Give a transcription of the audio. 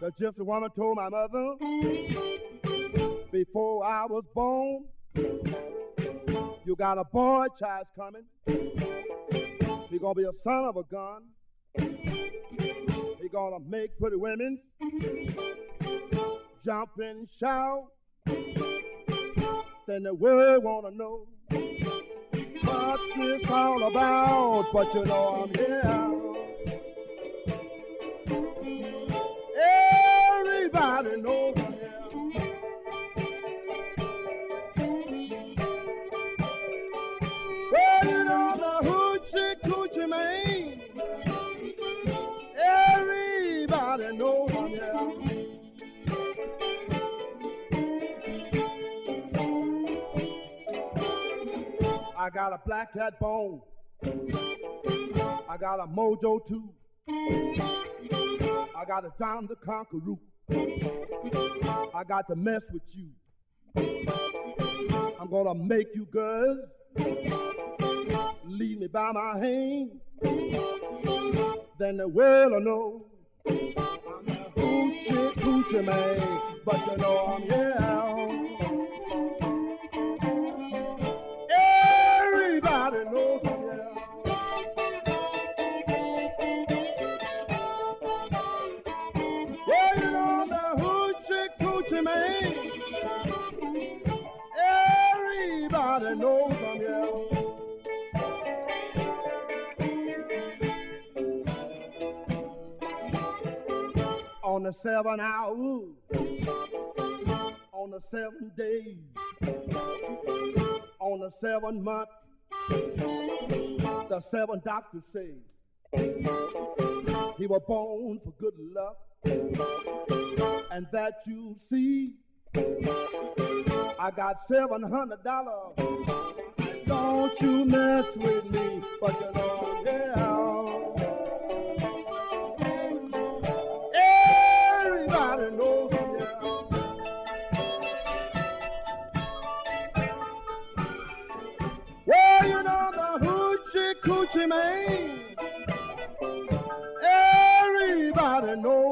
The gypsy woman told my mother before I was born, you got a boy child's coming. He gonna be a son of a gun. He gonna make pretty women jump and shout. Then the world wanna know this all about. But you know I'm here. Everybody knows I'm here. Well, you know the hoochie coochie man. Everybody knows I got a black cat bone. I got a mojo too. I got a John the Conqueror. I got to mess with you. I'm gonna make you good. lead me by my hand. Then the world will know I'm the hoochie coochie man. But you know I'm here. Coochie man. Everybody knows I'm here. On the seven hour, on the seven days, on the seven month, the seven doctors say were born for good luck, and that you see. I got seven hundred dollars. Don't you mess with me, but you know, yeah. Everybody knows, yeah. Well, you know the hoochie coochie man. know